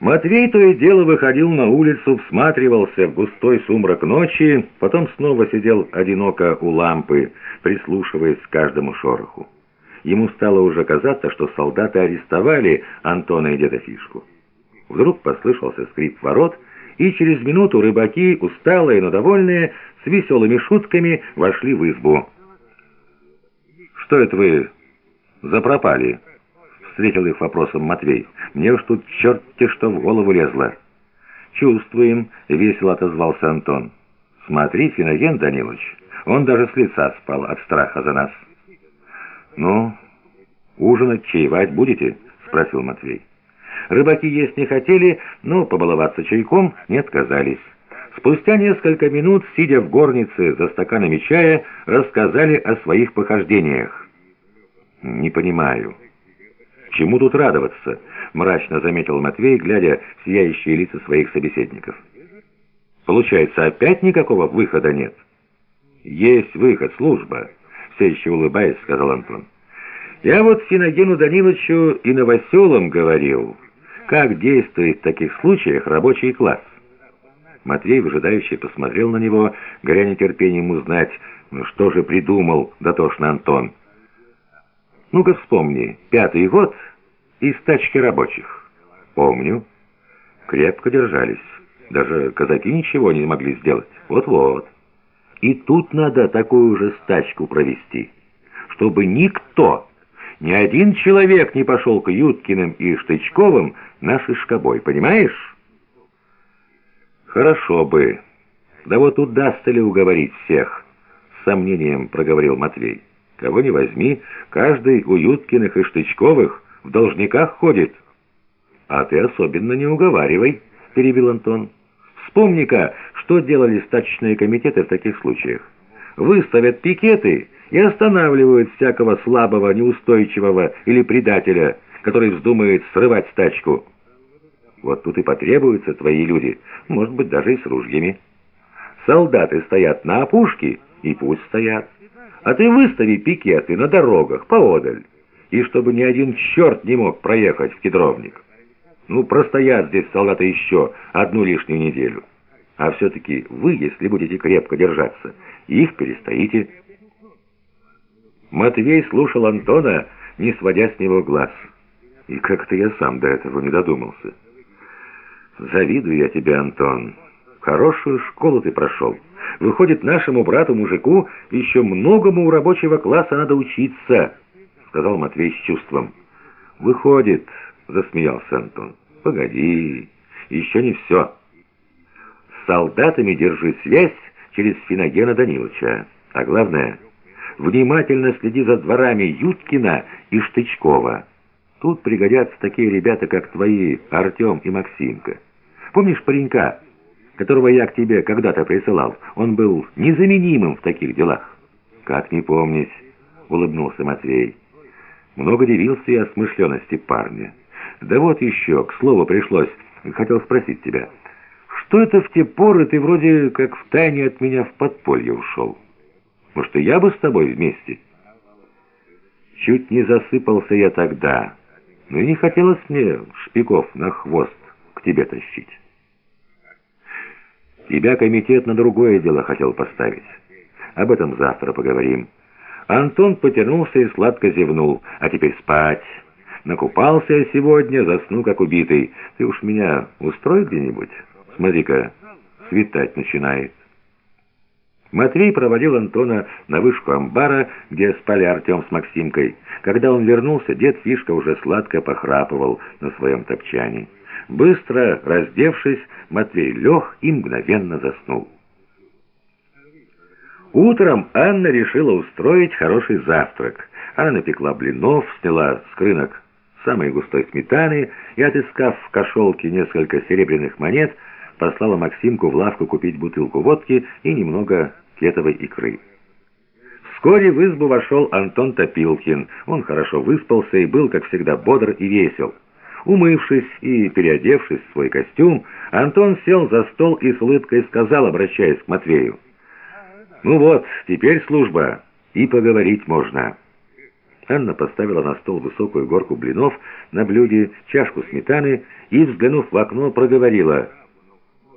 Матвей то и дело выходил на улицу, всматривался в густой сумрак ночи, потом снова сидел одиноко у лампы, прислушиваясь к каждому шороху. Ему стало уже казаться, что солдаты арестовали Антона и деда Фишку. Вдруг послышался скрип ворот, и через минуту рыбаки, усталые, но довольные, с веселыми шутками вошли в избу. «Что это вы запропали?» Встретил их вопросом Матвей. «Мне уж тут черти что в голову лезло». «Чувствуем», — весело отозвался Антон. «Смотри, Финоген Данилович, он даже с лица спал от страха за нас». «Ну, ужинать, чаевать будете?» — спросил Матвей. Рыбаки есть не хотели, но побаловаться чайком не отказались. Спустя несколько минут, сидя в горнице за стаканами чая, рассказали о своих похождениях. «Не понимаю». «Чему тут радоваться?» — мрачно заметил Матвей, глядя в сияющие лица своих собеседников. «Получается, опять никакого выхода нет?» «Есть выход, служба», — все еще улыбаясь, сказал Антон. «Я вот Синогену Даниловичу и Новоселам говорил, как действует в таких случаях рабочий класс». Матвей, выжидающий, посмотрел на него, горя нетерпением узнать, ну что же придумал дотошный Антон. «Ну-ка вспомни, пятый год из тачки рабочих». «Помню». Крепко держались. Даже казаки ничего не могли сделать. Вот-вот. И тут надо такую же стачку провести, чтобы никто, ни один человек не пошел к Юткиным и Штычковым на шишкобой, понимаешь? Хорошо бы. Да вот удастся ли уговорить всех? С сомнением проговорил Матвей. Кого не возьми, каждый у Юткиных и Штычковых в должниках ходит. А ты особенно не уговаривай, перебил Антон. Вспомни-ка, что делали стачечные комитеты в таких случаях. Выставят пикеты и останавливают всякого слабого, неустойчивого или предателя, который вздумает срывать стачку. Вот тут и потребуются твои люди, может быть, даже и с ружьями. Солдаты стоят на опушке, и пусть стоят. А ты выстави пикеты на дорогах поодаль, и чтобы ни один черт не мог проехать в кедровник. Ну, простоят здесь солдаты еще одну лишнюю неделю. А все-таки вы, если будете крепко держаться, их перестоите. Матвей слушал Антона, не сводя с него глаз. И как-то я сам до этого не додумался. Завидую я тебе, Антон. Хорошую школу ты прошел. Выходит, нашему брату-мужику еще многому у рабочего класса надо учиться, сказал Матвей с чувством. Выходит, засмеялся Антон. Погоди, еще не все. С солдатами держи связь через Финогена Даниловича. А главное, внимательно следи за дворами Юткина и Штычкова. Тут пригодятся такие ребята, как твои Артем и Максимка. Помнишь паренька, которого я к тебе когда-то присылал? Он был незаменимым в таких делах. Как не помнить, улыбнулся Матвей. Много дивился я смышленности парня. Да вот еще, к слову, пришлось, хотел спросить тебя. Что это в те поры ты вроде как в тайне от меня в подполье ушел? Может, и я бы с тобой вместе? Чуть не засыпался я тогда, но и не хотелось мне шпиков на хвост к тебе тащить. Тебя комитет на другое дело хотел поставить. Об этом завтра поговорим. Антон потянулся и сладко зевнул. А теперь спать. Накупался я сегодня, засну как убитый. Ты уж меня устрои где-нибудь? Смотри-ка, светать начинает. Матвей проводил Антона на вышку амбара, где спали Артем с Максимкой. Когда он вернулся, дед Фишка уже сладко похрапывал на своем топчане. Быстро раздевшись, Матвей лег и мгновенно заснул. Утром Анна решила устроить хороший завтрак. Она напекла блинов, сняла с крынок самой густой сметаны и, отыскав в кошелке несколько серебряных монет, послала Максимку в лавку купить бутылку водки и немного кетовой икры. Вскоре в избу вошел Антон Топилкин. Он хорошо выспался и был, как всегда, бодр и весел. Умывшись и переодевшись в свой костюм, Антон сел за стол и с улыбкой сказал, обращаясь к Матвею, «Ну вот, теперь служба, и поговорить можно». Анна поставила на стол высокую горку блинов на блюде, чашку сметаны и, взглянув в окно, проговорила